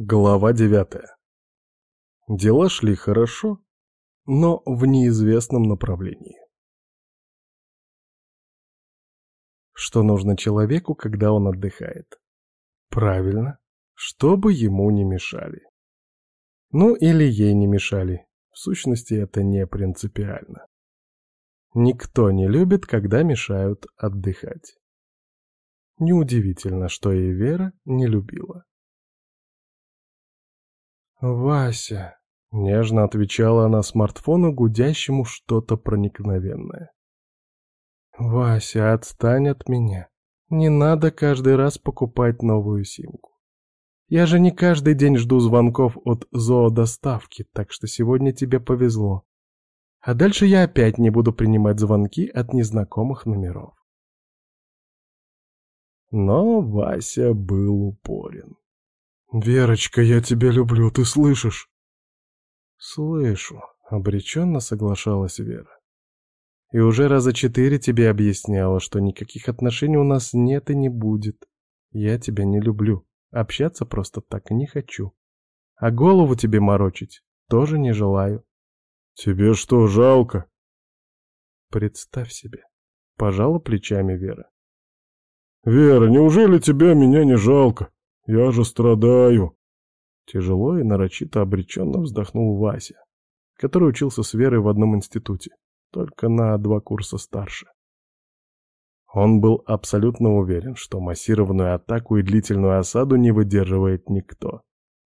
Глава девятая. Дела шли хорошо, но в неизвестном направлении. Что нужно человеку, когда он отдыхает? Правильно, чтобы ему не мешали. Ну или ей не мешали. В сущности, это не принципиально. Никто не любит, когда мешают отдыхать. Неудивительно, что и Вера не любила. «Вася», — нежно отвечала она смартфону, гудящему что-то проникновенное. «Вася, отстань от меня. Не надо каждый раз покупать новую симку. Я же не каждый день жду звонков от зоодоставки, так что сегодня тебе повезло. А дальше я опять не буду принимать звонки от незнакомых номеров». Но Вася был упорен. «Верочка, я тебя люблю, ты слышишь?» «Слышу», — обреченно соглашалась Вера. «И уже раза четыре тебе объясняла, что никаких отношений у нас нет и не будет. Я тебя не люблю, общаться просто так не хочу. А голову тебе морочить тоже не желаю». «Тебе что, жалко?» «Представь себе», — пожала плечами Вера. «Вера, неужели тебя меня не жалко?» Я же страдаю. Тяжело и нарочито обреченно вздохнул Вася, который учился с Верой в одном институте, только на два курса старше. Он был абсолютно уверен, что массированную атаку и длительную осаду не выдерживает никто.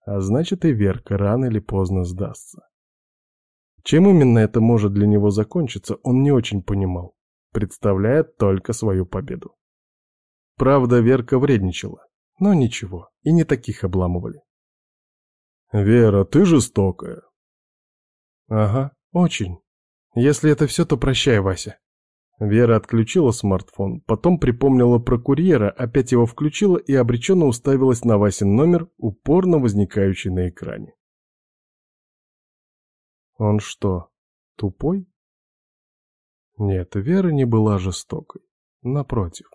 А значит и Верка рано или поздно сдастся. Чем именно это может для него закончиться, он не очень понимал, представляя только свою победу. Правда, Верка вредничала. Но ничего, и не таких обламывали. «Вера, ты жестокая». «Ага, очень. Если это все, то прощай, Вася». Вера отключила смартфон, потом припомнила про курьера, опять его включила и обреченно уставилась на Васин номер, упорно возникающий на экране. Он что, тупой? Нет, Вера не была жестокой. Напротив.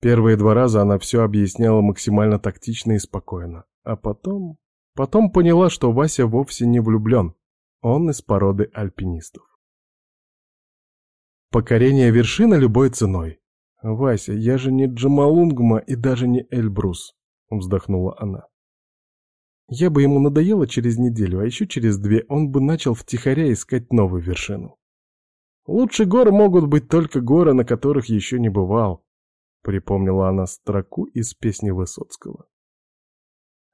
Первые два раза она все объясняла максимально тактично и спокойно. А потом... Потом поняла, что Вася вовсе не влюблен. Он из породы альпинистов. Покорение вершины любой ценой. «Вася, я же не Джамалунгма и даже не Эльбрус», — вздохнула она. Я бы ему надоело через неделю, а еще через две он бы начал втихаря искать новую вершину. Лучше горы могут быть только горы, на которых еще не бывал, — припомнила она строку из песни Высоцкого.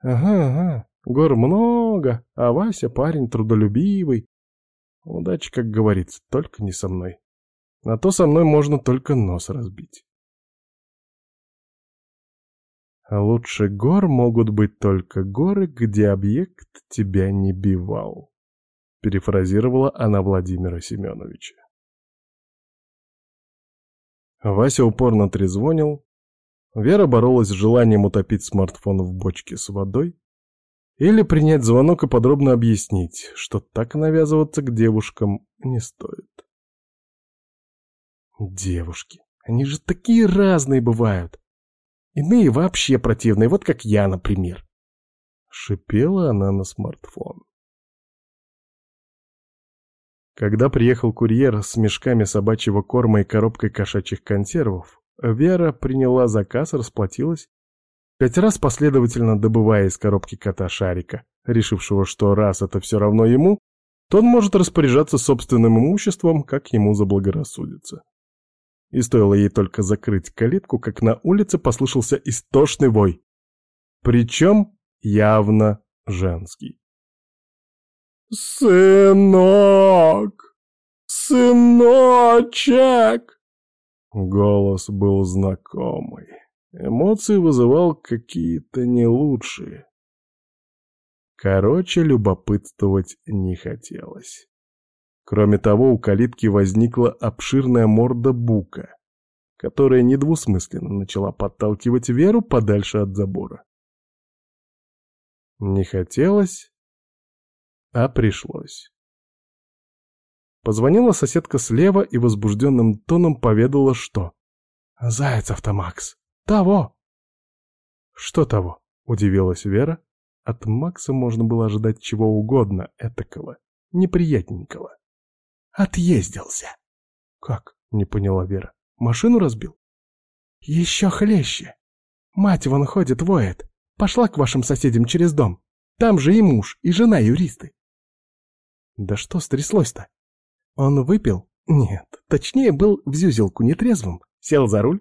«Ага, ага, гор много, а Вася парень трудолюбивый. Удачи, как говорится, только не со мной. А то со мной можно только нос разбить». А лучше гор могут быть только горы, где объект тебя не бивал. Перефразировала она Владимира Семеновича. Вася упорно трезвонил. Вера боролась с желанием утопить смартфон в бочке с водой или принять звонок и подробно объяснить, что так навязываться к девушкам не стоит. Девушки, они же такие разные бывают. Иные вообще противные, вот как я, например. Шипела она на смартфон. Когда приехал курьер с мешками собачьего корма и коробкой кошачьих консервов, Вера приняла заказ, расплатилась, пять раз последовательно добывая из коробки кота шарика, решившего, что раз это все равно ему, то он может распоряжаться собственным имуществом, как ему заблагорассудится. И стоило ей только закрыть калитку, как на улице послышался истошный вой. Причем явно женский. «Сынок! Сыночек!» Голос был знакомый. Эмоции вызывал какие-то не лучшие. Короче, любопытствовать не хотелось. Кроме того, у калитки возникла обширная морда бука, которая недвусмысленно начала подталкивать Веру подальше от забора. Не хотелось, а пришлось. Позвонила соседка слева и возбужденным тоном поведала, что... «Зайцев-то, Макс! Того!» «Что того?» — удивилась Вера, От Макса можно было ожидать чего угодно этакого, неприятненького. Отъездился. Как? Не поняла Вера. Машину разбил? Еще хлеще. Мать вон ходит, воет. Пошла к вашим соседям через дом. Там же и муж, и жена юристы. Да что стряслось-то? Он выпил? Нет, точнее был в зюзелку нетрезвым, сел за руль,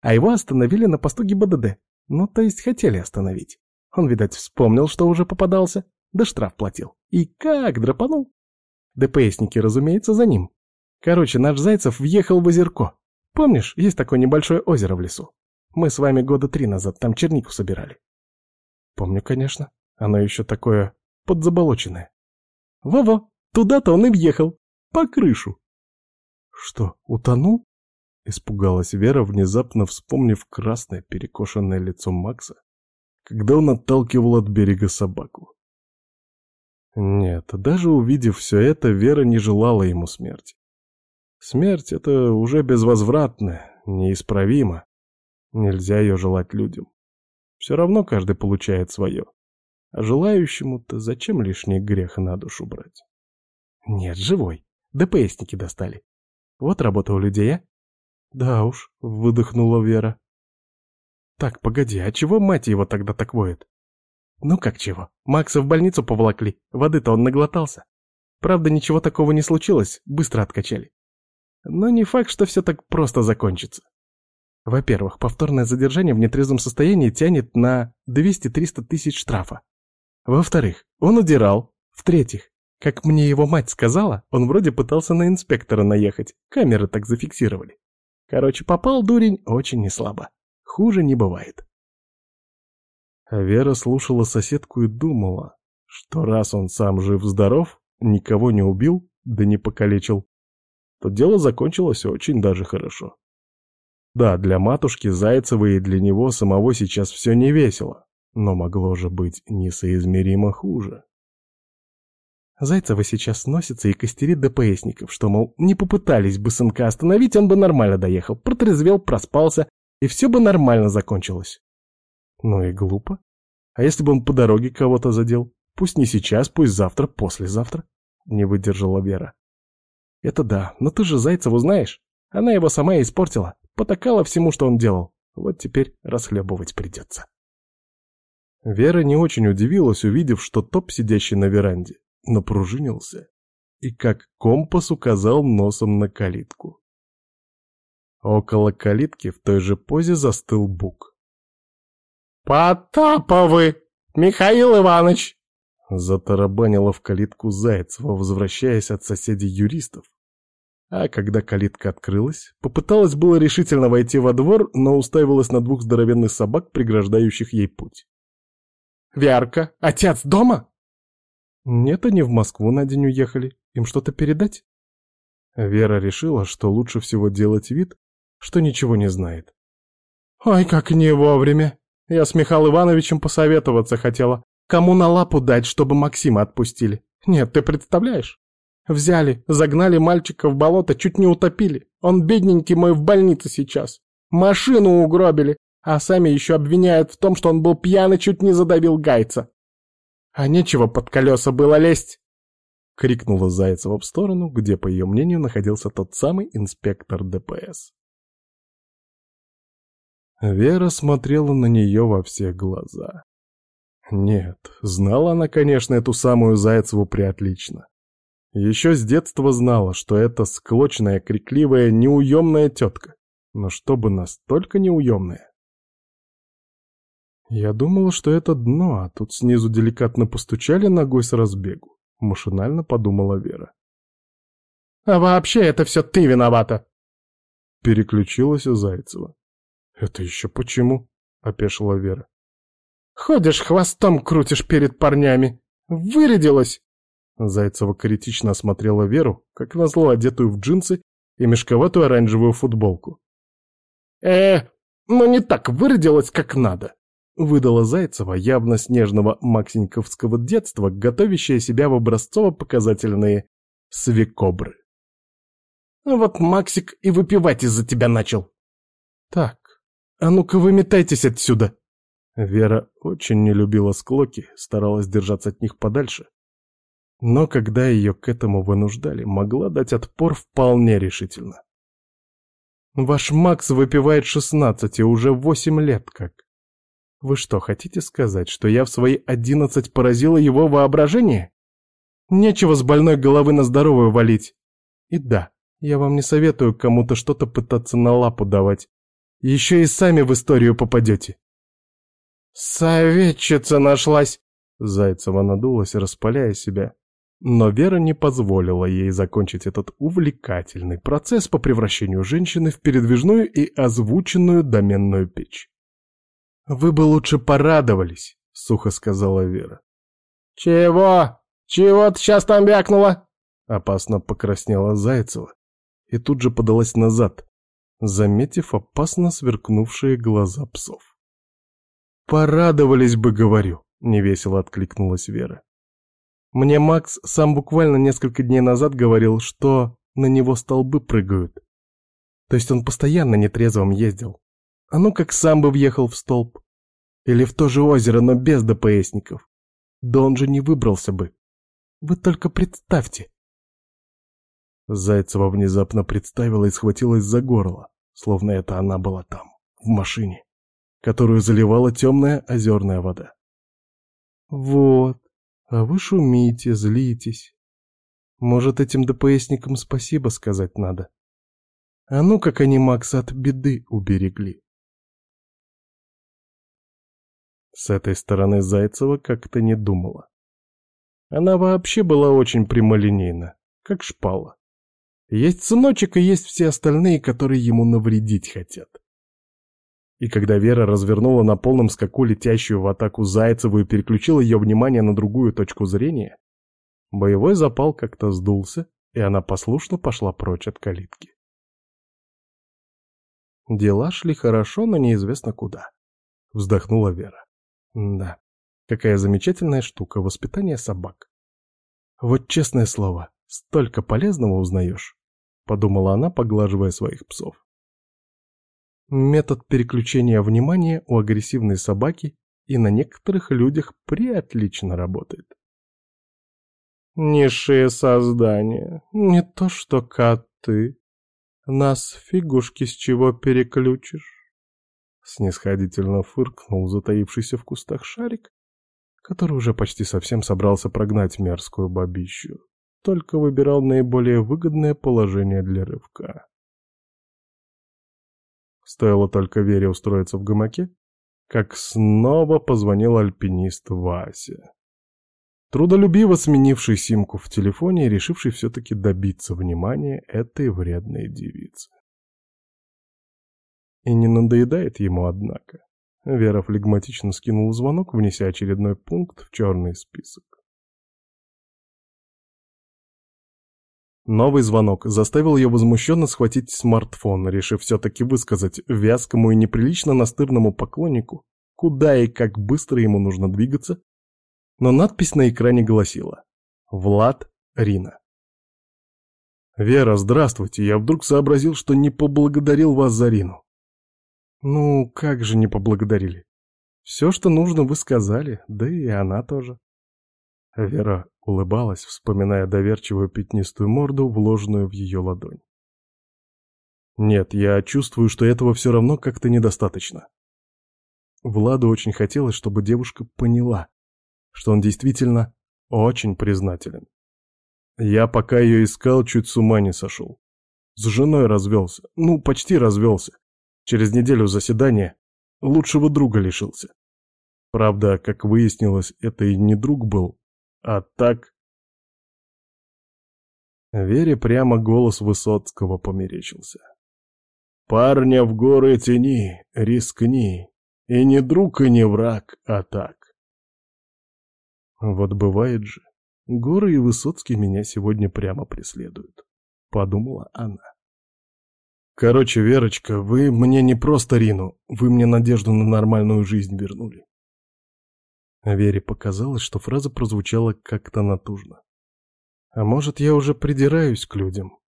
а его остановили на посту ГИБДД. Ну, то есть хотели остановить. Он, видать, вспомнил, что уже попадался, да штраф платил. И как драпанул. ДПСники, разумеется, за ним. Короче, наш Зайцев въехал в озерко. Помнишь, есть такое небольшое озеро в лесу? Мы с вами года три назад там чернику собирали. Помню, конечно. Оно еще такое подзаболоченное. Во-во, туда-то он и въехал. По крышу. Что, утонул? Испугалась Вера, внезапно вспомнив красное перекошенное лицо Макса, когда он отталкивал от берега собаку. Нет, даже увидев все это, Вера не желала ему смерти. Смерть — это уже безвозвратно, неисправимо. Нельзя ее желать людям. Все равно каждый получает свое. А желающему-то зачем лишний грех на душу брать? Нет, живой. ДПСники достали. Вот работа у людей, а? Да уж, выдохнула Вера. Так, погоди, а чего мать его тогда так воет? Ну как чего? Макса в больницу поволокли, воды-то он наглотался. Правда, ничего такого не случилось, быстро откачали. Но не факт, что все так просто закончится. Во-первых, повторное задержание в нетрезвом состоянии тянет на 200-300 тысяч штрафа. Во-вторых, он удирал. В-третьих, как мне его мать сказала, он вроде пытался на инспектора наехать, камеры так зафиксировали. Короче, попал дурень очень неслабо. Хуже не бывает. А Вера слушала соседку и думала, что раз он сам жив-здоров, никого не убил, да не покалечил, то дело закончилось очень даже хорошо. Да, для матушки Зайцевой и для него самого сейчас все не весело, но могло же быть несоизмеримо хуже. Зайцева сейчас носится и костерит ДПСников, что, мол, не попытались бы сынка остановить, он бы нормально доехал, протрезвел, проспался, и все бы нормально закончилось. Ну и глупо. А если бы он по дороге кого-то задел? Пусть не сейчас, пусть завтра, послезавтра. Не выдержала Вера. Это да, но ты же Зайцеву знаешь. Она его сама испортила. Потакала всему, что он делал. Вот теперь расхлебывать придется. Вера не очень удивилась, увидев, что топ, сидящий на веранде, напружинился и как компас указал носом на калитку. Около калитки в той же позе застыл Бук. «Потаповы! Михаил Иванович!» Затарабанила в калитку Зайцева, возвращаясь от соседей юристов, а когда калитка открылась, попыталась было решительно войти во двор, но уставилась на двух здоровенных собак, преграждающих ей путь. «Вярка, отец дома?» «Нет, они в Москву на день уехали. Им что-то передать?» Вера решила, что лучше всего делать вид, что ничего не знает. «Ой, как не вовремя! Я с Михаилом Ивановичем посоветоваться хотела. Кому на лапу дать, чтобы Максима отпустили? Нет, ты представляешь? Взяли, загнали мальчика в болото, чуть не утопили. Он бедненький мой в больнице сейчас. Машину угробили, а сами еще обвиняют в том, что он был пьян и чуть не задавил гайца. А нечего под колеса было лезть. Крикнула Зайцева в сторону, где, по ее мнению, находился тот самый инспектор ДПС. Вера смотрела на нее во все глаза. Нет, знала она, конечно, эту самую Зайцеву приотлично. Еще с детства знала, что это склочная, крикливая, неуемная тетка. Но чтобы настолько неуемная. Я думала, что это дно, а тут снизу деликатно постучали ногой с разбегу. Машинально подумала Вера. «А вообще это все ты виновата!» Переключилась Зайцева. «Это еще почему?» — опешила Вера. «Ходишь, хвостом крутишь перед парнями! Вырядилась!» Зайцева критично осмотрела Веру, как назло одетую в джинсы и мешковатую оранжевую футболку. «Э, ну не так выродилась, как надо», — выдала Зайцева, явно снежного максеньковского детства, готовящая себя в образцово-показательные свекобры. «Вот Максик и выпивать из-за тебя начал». «Так, а ну-ка выметайтесь отсюда!» Вера очень не любила склоки, старалась держаться от них подальше. Но когда ее к этому вынуждали, могла дать отпор вполне решительно. «Ваш Макс выпивает шестнадцать и уже восемь лет как. Вы что, хотите сказать, что я в свои одиннадцать поразила его воображение? Нечего с больной головы на здоровую валить. И да, я вам не советую кому-то что-то пытаться на лапу давать. Еще и сами в историю попадете. «Советчица нашлась!» Зайцева надулась, распаляя себя. Но Вера не позволила ей закончить этот увлекательный процесс по превращению женщины в передвижную и озвученную доменную печь. «Вы бы лучше порадовались», — сухо сказала Вера. «Чего? Чего ты сейчас там бякнула?» Опасно покраснела Зайцева и тут же подалась назад, заметив опасно сверкнувшие глаза псов. «Порадовались бы, говорю», — невесело откликнулась Вера. «Мне Макс сам буквально несколько дней назад говорил, что на него столбы прыгают. То есть он постоянно нетрезвым ездил. А ну как сам бы въехал в столб. Или в то же озеро, но без ДПСников. Да он же не выбрался бы. Вы только представьте». Зайцева внезапно представила и схватилась за горло, словно это она была там, в машине которую заливала темная озерная вода. «Вот, а вы шумите, злитесь. Может, этим ДПСникам спасибо сказать надо? А ну, как они Макса от беды уберегли!» С этой стороны Зайцева как-то не думала. Она вообще была очень прямолинейна, как шпала. Есть сыночек и есть все остальные, которые ему навредить хотят. И когда Вера развернула на полном скаку летящую в атаку Зайцеву и переключила ее внимание на другую точку зрения, боевой запал как-то сдулся, и она послушно пошла прочь от калитки. Дела шли хорошо, но неизвестно куда. Вздохнула Вера. Да, какая замечательная штука воспитание собак. Вот честное слово, столько полезного узнаешь, подумала она, поглаживая своих псов. Метод переключения внимания у агрессивной собаки и на некоторых людях преотлично работает. Низшие создания, не то что коты. Нас фигушки с чего переключишь? Снисходительно фыркнул затаившийся в кустах шарик, который уже почти совсем собрался прогнать мерзкую бабищу, только выбирал наиболее выгодное положение для рывка. Стоило только Вере устроиться в гамаке, как снова позвонил альпинист Вася. Трудолюбиво сменивший симку в телефоне и решивший все-таки добиться внимания этой вредной девицы. И не надоедает ему, однако. Вера флегматично скинула звонок, внеся очередной пункт в черный список. Новый звонок заставил ее возмущенно схватить смартфон, решив все-таки высказать вязкому и неприлично настырному поклоннику, куда и как быстро ему нужно двигаться, но надпись на экране гласила «Влад Рина». «Вера, здравствуйте, я вдруг сообразил, что не поблагодарил вас за Рину». «Ну, как же не поблагодарили? Все, что нужно, вы сказали, да и она тоже». Вера улыбалась, вспоминая доверчивую пятнистую морду, вложенную в ее ладонь. Нет, я чувствую, что этого все равно как-то недостаточно. Владу очень хотелось, чтобы девушка поняла, что он действительно очень признателен. Я пока ее искал, чуть с ума не сошел. С женой развелся, ну, почти развелся. Через неделю заседания лучшего друга лишился. Правда, как выяснилось, это и не друг был, а так... Вере прямо голос Высоцкого померечился. «Парня в горы тени, рискни, и не друг, и не враг, а так». Вот бывает же, горы и Высоцкий меня сегодня прямо преследуют, подумала она. Короче, Верочка, вы мне не просто Рину, вы мне надежду на нормальную жизнь вернули. Вере показалось, что фраза прозвучала как-то натужно. А может, я уже придираюсь к людям?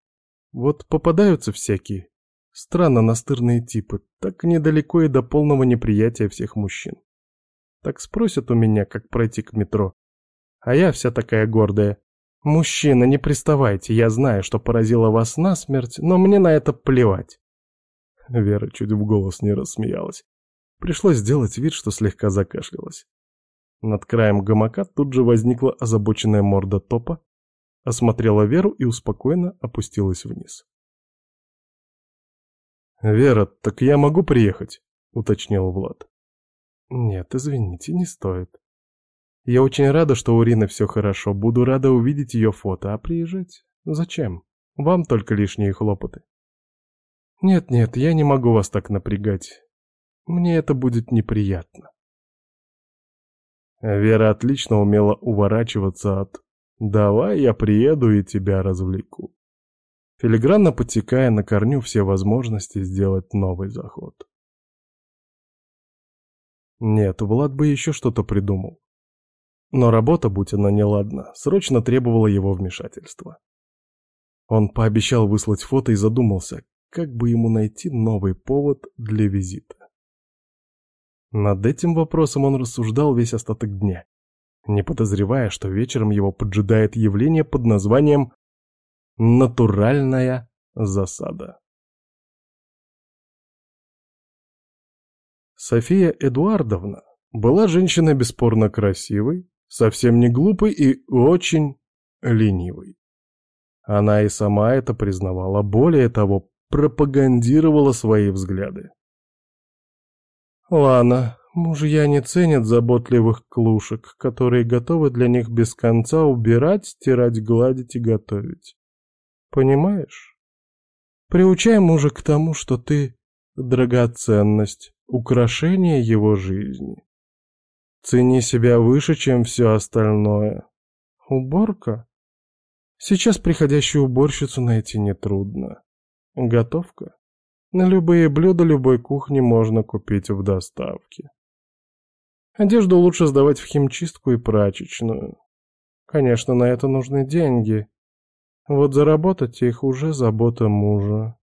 Вот попадаются всякие, странно настырные типы, так недалеко и до полного неприятия всех мужчин. Так спросят у меня, как пройти к метро. А я вся такая гордая. Мужчина, не приставайте, я знаю, что поразило вас насмерть, но мне на это плевать. Вера чуть в голос не рассмеялась. Пришлось сделать вид, что слегка закашлялась. Над краем гамака тут же возникла озабоченная морда топа, осмотрела Веру и успокоенно опустилась вниз. «Вера, так я могу приехать?» — уточнил Влад. «Нет, извините, не стоит. Я очень рада, что у Рины все хорошо, буду рада увидеть ее фото, а приезжать? Зачем? Вам только лишние хлопоты». «Нет-нет, я не могу вас так напрягать. Мне это будет неприятно». Вера отлично умела уворачиваться от «давай я приеду и тебя развлеку», филигранно подтекая на корню все возможности сделать новый заход. Нет, Влад бы еще что-то придумал. Но работа, будь она неладна, срочно требовала его вмешательства. Он пообещал выслать фото и задумался, как бы ему найти новый повод для визита. Над этим вопросом он рассуждал весь остаток дня, не подозревая, что вечером его поджидает явление под названием «натуральная засада». София Эдуардовна была женщиной бесспорно красивой, совсем не глупой и очень ленивой. Она и сама это признавала, более того, пропагандировала свои взгляды. Ладно, мужья не ценят заботливых клушек, которые готовы для них без конца убирать, стирать, гладить и готовить. Понимаешь? Приучай мужа к тому, что ты — драгоценность, украшение его жизни. Цени себя выше, чем все остальное. Уборка? Сейчас приходящую уборщицу найти нетрудно. Готовка? На любые блюда любой кухни можно купить в доставке. Одежду лучше сдавать в химчистку и прачечную. Конечно, на это нужны деньги. Вот заработать их уже забота мужа.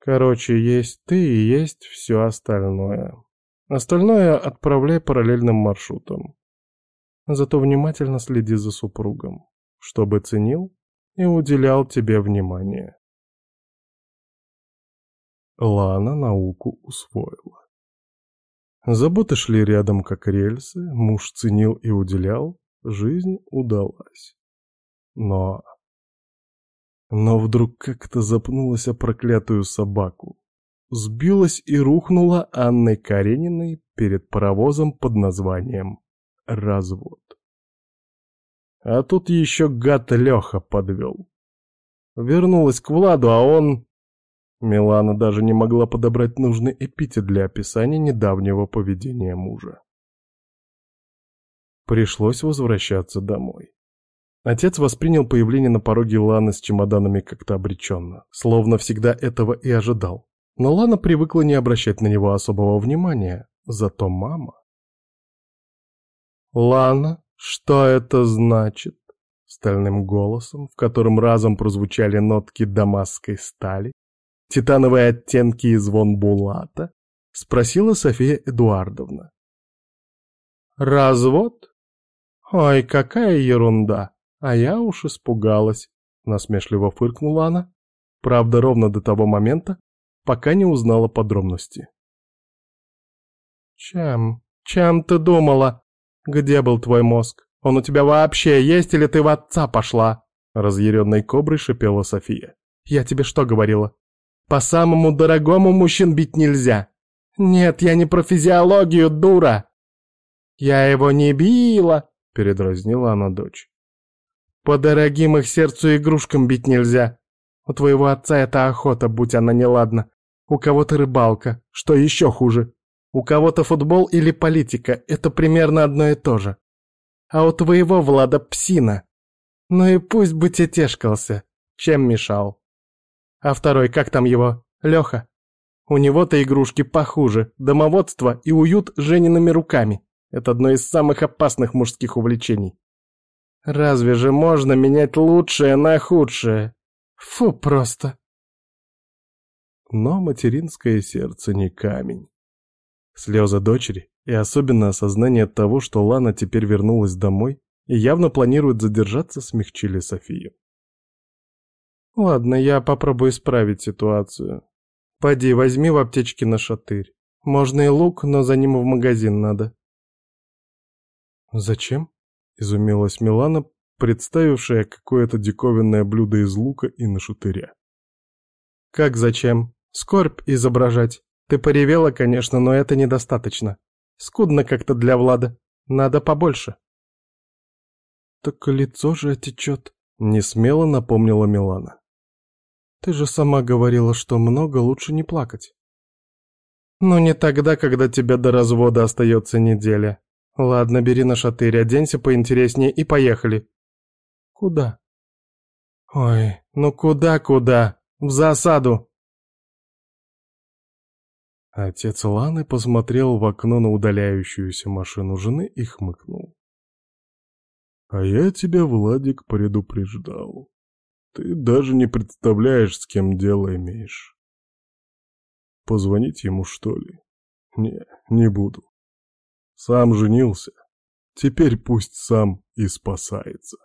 Короче, есть ты и есть все остальное. Остальное отправляй параллельным маршрутом. Зато внимательно следи за супругом, чтобы ценил и уделял тебе внимание. Лана науку усвоила. Заботы шли рядом, как рельсы, муж ценил и уделял, жизнь удалась. Но но вдруг как-то запнулась о проклятую собаку. Сбилась и рухнула Анной Карениной перед паровозом под названием «Развод». А тут еще гад Леха подвел. Вернулась к Владу, а он... Милана даже не могла подобрать нужный эпитет для описания недавнего поведения мужа. Пришлось возвращаться домой. Отец воспринял появление на пороге Ланы с чемоданами как-то обреченно, словно всегда этого и ожидал. Но Лана привыкла не обращать на него особого внимания, зато мама... «Лана, что это значит?» Стальным голосом, в котором разом прозвучали нотки дамасской стали, титановые оттенки и звон булата, спросила София Эдуардовна. «Развод? Ой, какая ерунда! А я уж испугалась, насмешливо фыркнула она. Правда, ровно до того момента, пока не узнала подробности. Чем? Чем ты думала? Где был твой мозг? Он у тебя вообще есть или ты в отца пошла? Разъяренной коброй шипела София. Я тебе что говорила? По самому дорогому мужчин бить нельзя. Нет, я не про физиологию, дура. Я его не била, передразнила она дочь. По дорогим их сердцу игрушкам бить нельзя. У твоего отца это охота, будь она неладна. У кого-то рыбалка, что еще хуже. У кого-то футбол или политика, это примерно одно и то же. А у твоего Влада псина. Ну и пусть бы те чем мешал. А второй, как там его, Леха? У него-то игрушки похуже, домоводство и уют Жениными руками. Это одно из самых опасных мужских увлечений. Разве же можно менять лучшее на худшее? Фу, просто. Но материнское сердце не камень. Слезы дочери, И особенно осознание того, что Лана теперь вернулась домой и явно планирует задержаться, смягчили Софию. «Ладно, я попробую исправить ситуацию. Поди, возьми в аптечке на шатырь. Можно и лук, но за ним в магазин надо». «Зачем?» — изумилась Милана, представившая какое-то диковинное блюдо из лука и нашатыря. «Как зачем? Скорбь изображать. Ты поревела, конечно, но это недостаточно. Скудно как-то для Влада. Надо побольше». «Так лицо же отечет», — несмело напомнила Милана. «Ты же сама говорила, что много лучше не плакать». «Ну не тогда, когда тебе до развода остается неделя. Ладно, бери на шатырь, оденься поинтереснее и поехали». «Куда?» «Ой, ну куда-куда? В засаду!» Отец Ланы посмотрел в окно на удаляющуюся машину жены и хмыкнул. А я тебя, Владик, предупреждал. Ты даже не представляешь, с кем дело имеешь. Позвонить ему, что ли? Не, не буду. Сам женился. Теперь пусть сам и спасается.